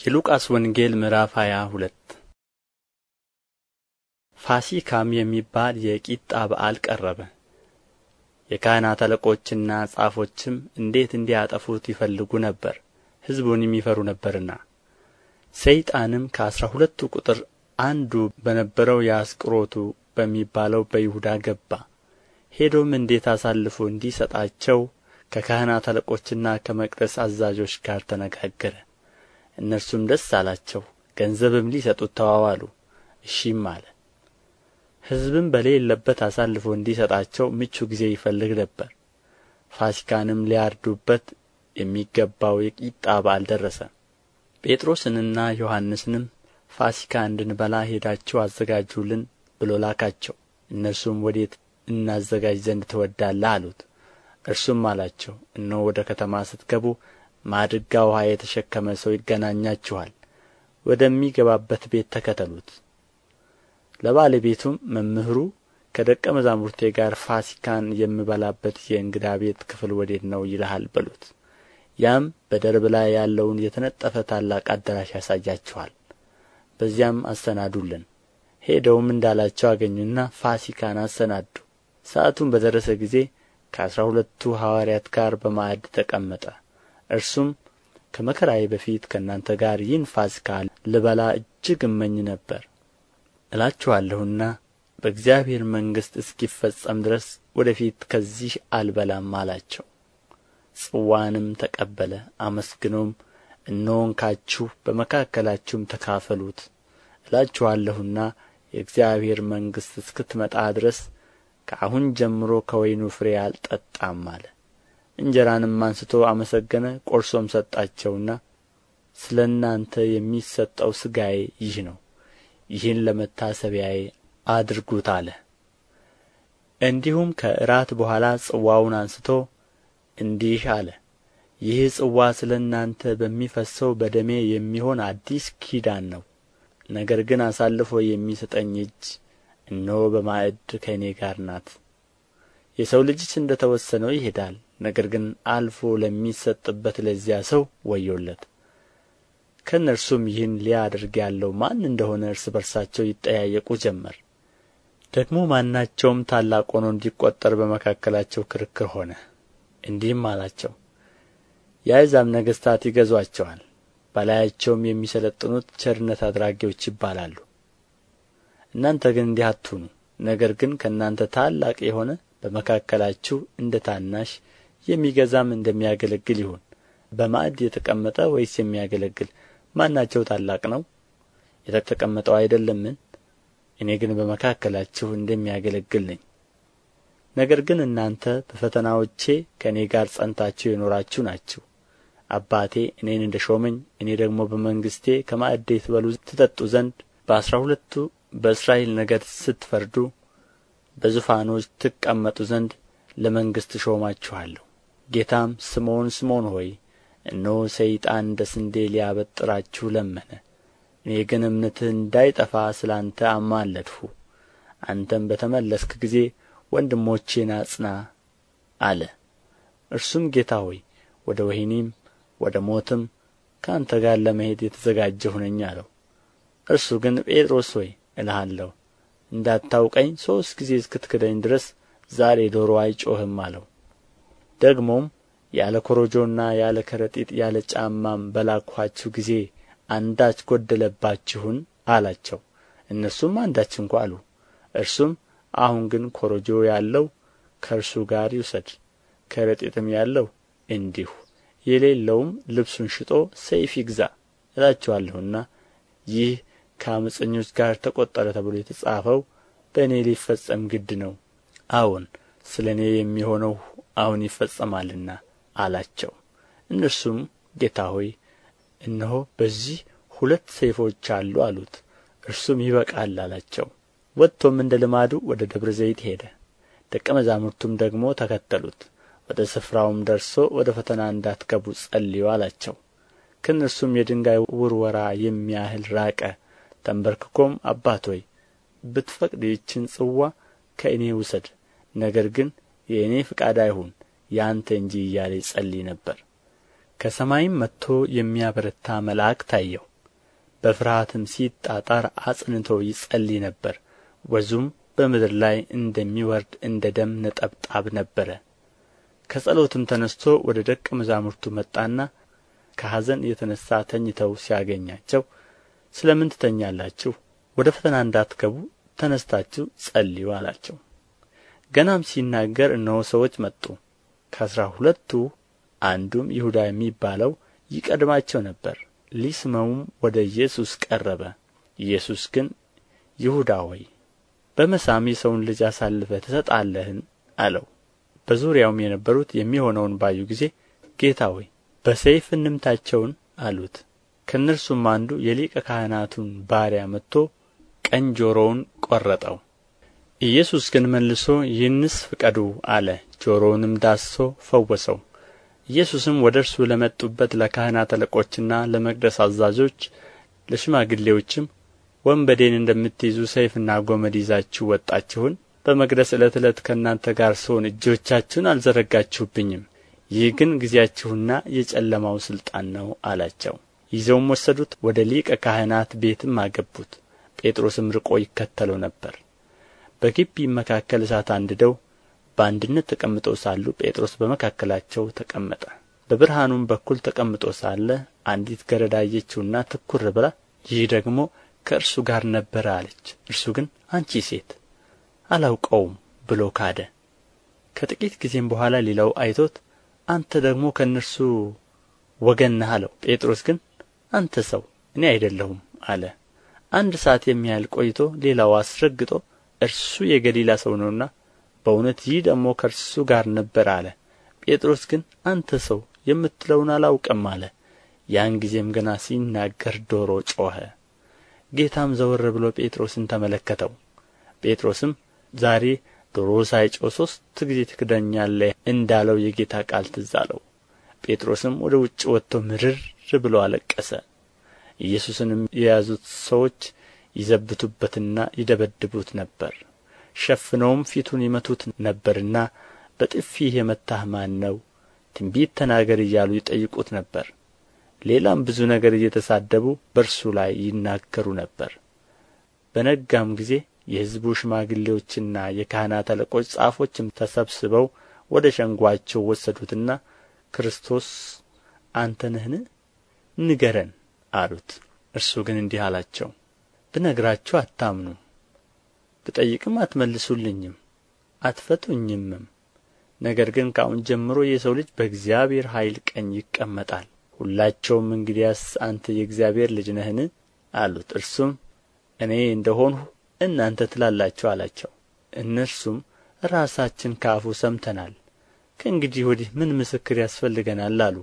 የሉቃስ ወንጌል ምዕራፍ ሃያ ሁለት ፋሲካም የሚባል የቂጣ በዓል ቀረበ። የካህናት አለቆችና ጻፎችም እንዴት እንዲያጠፉት ይፈልጉ ነበር፣ ሕዝቡንም ይፈሩ ነበርና። ሰይጣንም ከአሥራ ሁለቱ ቁጥር አንዱ በነበረው የአስቆሮቱ በሚባለው በይሁዳ ገባ። ሄዶም እንዴት አሳልፎ እንዲሰጣቸው ከካህናት አለቆችና ከመቅደስ አዛዦች ጋር ተነጋገረ። እነርሱም ደስ አላቸው ገንዘብም ሊሰጡት ተዋዋሉ። እሺም አለ። ሕዝብም በሌለበት አሳልፎ እንዲሰጣቸው ምቹ ጊዜ ይፈልግ ነበር። ፋሲካንም ሊያርዱበት የሚገባው የቂጣ በዓል ደረሰ። ጴጥሮስንና ዮሐንስንም ፋሲካ እንድንበላ ሄዳችሁ አዘጋጁልን ብሎ ላካቸው። እነርሱም ወዴት እናዘጋጅ ዘንድ ትወዳለህ? አሉት። እርሱም አላቸው እነሆ ወደ ከተማ ስትገቡ ማድጋ ውኃ የተሸከመ ሰው ይገናኛችኋል። ወደሚገባበት ቤት ተከተሉት። ለባለቤቱም መምህሩ ከደቀ መዛሙርቴ ጋር ፋሲካን የምበላበት የእንግዳ ቤት ክፍል ወዴት ነው ይልሃል በሉት። ያም በደርብ ላይ ያለውን የተነጠፈ ታላቅ አዳራሽ ያሳያችኋል። በዚያም አሰናዱልን። ሄደውም እንዳላቸው አገኙና ፋሲካን አሰናዱ። ሰዓቱም በደረሰ ጊዜ ከአሥራ ሁለቱ ሐዋርያት ጋር በማዕድ ተቀመጠ እርሱም ከመከራዬ በፊት ከእናንተ ጋር ይህን ፋሲካ ልበላ እጅግ እመኝ ነበር እላችኋለሁና በእግዚአብሔር መንግሥት እስኪፈጸም ድረስ ወደ ፊት ከዚህ አልበላም አላቸው። ጽዋንም ተቀበለ አመስግኖም እነሆ እንካችሁ በመካከላችሁም ተካፈሉት እላችኋለሁና የእግዚአብሔር መንግሥት እስክትመጣ ድረስ ከአሁን ጀምሮ ከወይኑ ፍሬ አልጠጣም አለ እንጀራንም አንሥቶ አመሰገነ ቆርሶም ሰጣቸውና ስለ እናንተ የሚሰጠው ሥጋዬ ይህ ነው። ይህን ለመታሰቢያዬ አድርጉት አለ። እንዲሁም ከእራት በኋላ ጽዋውን አንሥቶ እንዲህ አለ። ይህ ጽዋ ስለ እናንተ በሚፈሰው በደሜ የሚሆን አዲስ ኪዳን ነው። ነገር ግን አሳልፎ የሚሰጠኝ እጅ እነሆ በማዕድ ከእኔ ጋር ናት። የሰው ልጅስ እንደ ተወሰነው ይሄዳል ነገር ግን አልፎ ለሚሰጥበት ለዚያ ሰው ወዮለት። ከእነርሱም ይህን ሊያደርግ ያለው ማን እንደሆነ እርስ በርሳቸው ይጠያየቁ ጀመር። ደግሞ ማናቸውም ታላቅ ሆኖ እንዲቈጠር በመካከላቸው ክርክር ሆነ። እንዲህም አላቸው የአሕዛብ ነገሥታት ይገዙአቸዋል በላያቸውም የሚሠለጥኑት ቸርነት አድራጊዎች ይባላሉ። እናንተ ግን እንዲህ አትሁኑ ነገር ግን ከእናንተ ታላቅ የሆነ በመካከላችሁ እንደ ታናሽ የሚገዛም እንደሚያገለግል ይሁን። በማዕድ የተቀመጠ ወይስ የሚያገለግል? ማናቸው ታላቅ ነው? የተቀመጠው አይደለምን? እኔ ግን በመካከላችሁ እንደሚያገለግል ነኝ። ነገር ግን እናንተ በፈተናዎቼ ከእኔ ጋር ጸንታችሁ የኖራችሁ ናችሁ። አባቴ እኔን እንደ ሾመኝ እኔ ደግሞ በመንግሥቴ ከማዕዴ ትበሉ ትጠጡ ዘንድ በአሥራ ሁለቱ በእስራኤል ነገድ ስትፈርዱ በዙፋኖች ትቀመጡ ዘንድ ለመንግሥት እሾማችኋለሁ ጌታም ስምዖን ስምዖን ሆይ እነሆ ሰይጣን እንደ ስንዴ ሊያበጥራችሁ ለመነ። እኔ ግን እምነትህ እንዳይጠፋ ስለ አንተ አማለድሁ። አንተም በተመለስክ ጊዜ ወንድሞቼን አጽና አለ። እርሱም ጌታ ሆይ ወደ ወህኒም ወደ ሞትም ከአንተ ጋር ለመሄድ የተዘጋጀሁ ነኝ አለው። እርሱ ግን ጴጥሮስ ሆይ እልሃለሁ እንዳታውቀኝ ሦስት ጊዜ እስክትክደኝ ድረስ ዛሬ ዶሮ አይጮኽም አለው ደግሞም ያለ ኮረጆና ያለ ከረጢት ያለ ጫማም በላክኋችሁ ጊዜ አንዳች ጐደለባችሁን አላቸው። እነርሱም አንዳች እንኳ አሉ። እርሱም አሁን ግን ኮረጆ ያለው ከእርሱ ጋር ይውሰድ ከረጢትም ያለው እንዲሁ የሌለውም ልብሱን ሽጦ ሰይፍ ይግዛ እላችኋለሁና ይህ ከዓመፀኞች ጋር ተቈጠረ ተብሎ የተጻፈው በእኔ ሊፈጸም ግድ ነው። አዎን ስለ እኔ የሚሆነው አሁን ይፈጸማልና አላቸው። እነርሱም ጌታ ሆይ እነሆ በዚህ ሁለት ሰይፎች አሉ አሉት። እርሱም ይበቃል አላቸው። ወጥቶም እንደ ልማዱ ወደ ደብረ ዘይት ሄደ። ደቀ መዛሙርቱም ደግሞ ተከተሉት። ወደ ስፍራውም ደርሶ ወደ ፈተና እንዳትገቡ ጸልዩ አላቸው። ከእነርሱም የድንጋይ ውርወራ የሚያህል ራቀ። ተንበርክኮም አባት ሆይ ብትፈቅድ ይህችን ጽዋ ከእኔ ውሰድ። ነገር ግን የእኔ ፈቃድ አይሁን የአንተ እንጂ እያለ ይጸልይ ነበር። ከሰማይም መጥቶ የሚያበረታ መልአክ ታየው። በፍርሃትም ሲጣጣር አጽንቶ ይጸልይ ነበር። ወዙም በምድር ላይ እንደሚወርድ እንደ ደም ነጠብጣብ ነበረ። ከጸሎትም ተነስቶ ወደ ደቀ መዛሙርቱ መጣና ከሐዘን የተነሣ ተኝተው ሲያገኛቸው ስለ ምን ትተኛላችሁ? ወደ ፈተና እንዳትገቡ ተነስታችሁ ጸልዩ አላቸው ገናም ሲናገር እነሆ ሰዎች መጡ። ከአሥራ ሁለቱ አንዱም ይሁዳ የሚባለው ይቀድማቸው ነበር። ሊስመውም ወደ ኢየሱስ ቀረበ። ኢየሱስ ግን ይሁዳ ሆይ በመሳም የሰውን ልጅ አሳልፈህ ትሰጣለህን? አለው። በዙሪያውም የነበሩት የሚሆነውን ባዩ ጊዜ ጌታ ሆይ በሰይፍ እንምታቸውን? አሉት። ከእነርሱም አንዱ የሊቀ ካህናቱን ባሪያ መጥቶ ቀኝ ጆሮውን ቈረጠው ኢየሱስ ግን መልሶ ይህንስ ፍቀዱ አለ። ጆሮውንም ዳስሶ ፈወሰው። ኢየሱስም ወደ እርሱ ለመጡበት ለካህናት አለቆችና ለመቅደስ አዛዦች ለሽማግሌዎችም ወንበዴን እንደምትይዙ ሰይፍና ጐመድ ይዛችሁ ወጣችሁን? በመቅደስ ዕለት ዕለት ከእናንተ ጋር ስሆን እጆቻችሁን አልዘረጋችሁብኝም። ይህ ግን ጊዜያችሁና የጨለማው ሥልጣን ነው አላቸው። ይዘውም ወሰዱት ወደ ሊቀ ካህናት ቤትም አገቡት። ጴጥሮስም ርቆ ይከተለው ነበር በግቢም መካከል እሳት አንድደው በአንድነት ተቀምጠው ሳሉ ጴጥሮስ በመካከላቸው ተቀመጠ። በብርሃኑም በኩል ተቀምጦ ሳለ አንዲት ገረድ አየችውና ትኩር ብላ ይህ ደግሞ ከእርሱ ጋር ነበረ አለች። እርሱ ግን አንቺ ሴት አላውቀውም ብሎ ካደ። ከጥቂት ጊዜም በኋላ ሌላው አይቶት አንተ ደግሞ ከእነርሱ ወገን ነህ አለው። ጴጥሮስ ግን አንተ ሰው እኔ አይደለሁም አለ። አንድ ሰዓት የሚያህል ቆይቶ ሌላው አስረግጦ እርሱ የገሊላ ሰው ነውና በእውነት ይህ ደግሞ ከእርሱ ጋር ነበረ አለ። ጴጥሮስ ግን አንተ ሰው የምትለውን አላውቅም አለ። ያን ጊዜም ገና ሲናገር ዶሮ ጮኸ። ጌታም ዘወር ብሎ ጴጥሮስን ተመለከተው። ጴጥሮስም ዛሬ ዶሮ ሳይጮህ ሦስት ጊዜ ትክደኛለህ እንዳለው የጌታ ቃል ትዝ አለው። ጴጥሮስም ወደ ውጭ ወጥቶ ምርር ብሎ አለቀሰ። ኢየሱስንም የያዙት ሰዎች ይዘብቱበትና ይደበድቡት ነበር። ሸፍነውም ፊቱን ይመቱት ነበርና በጥፊህ የመታህ ማን ነው? ትንቢት ተናገር እያሉ ይጠይቁት ነበር። ሌላም ብዙ ነገር እየተሳደቡ በእርሱ ላይ ይናገሩ ነበር። በነጋም ጊዜ የሕዝቡ ሽማግሌዎችና የካህናት አለቆች ጻፎችም ተሰብስበው ወደ ሸንጓቸው ወሰዱትና ክርስቶስ አንተ ነህን? ንገረን አሉት። እርሱ ግን እንዲህ አላቸው ብነግራችሁ አታምኑም ብጠይቅም አትመልሱልኝም አትፈቱኝምም። ነገር ግን ከአሁን ጀምሮ የሰው ልጅ በእግዚአብሔር ኃይል ቀኝ ይቀመጣል። ሁላቸውም እንግዲያስ አንተ የእግዚአብሔር ልጅ ነህን? አሉት። እርሱም እኔ እንደ ሆንሁ እናንተ ትላላችሁ አላቸው። እነርሱም ራሳችን ከአፉ ሰምተናል ከእንግዲህ ወዲህ ምን ምስክር ያስፈልገናል አሉ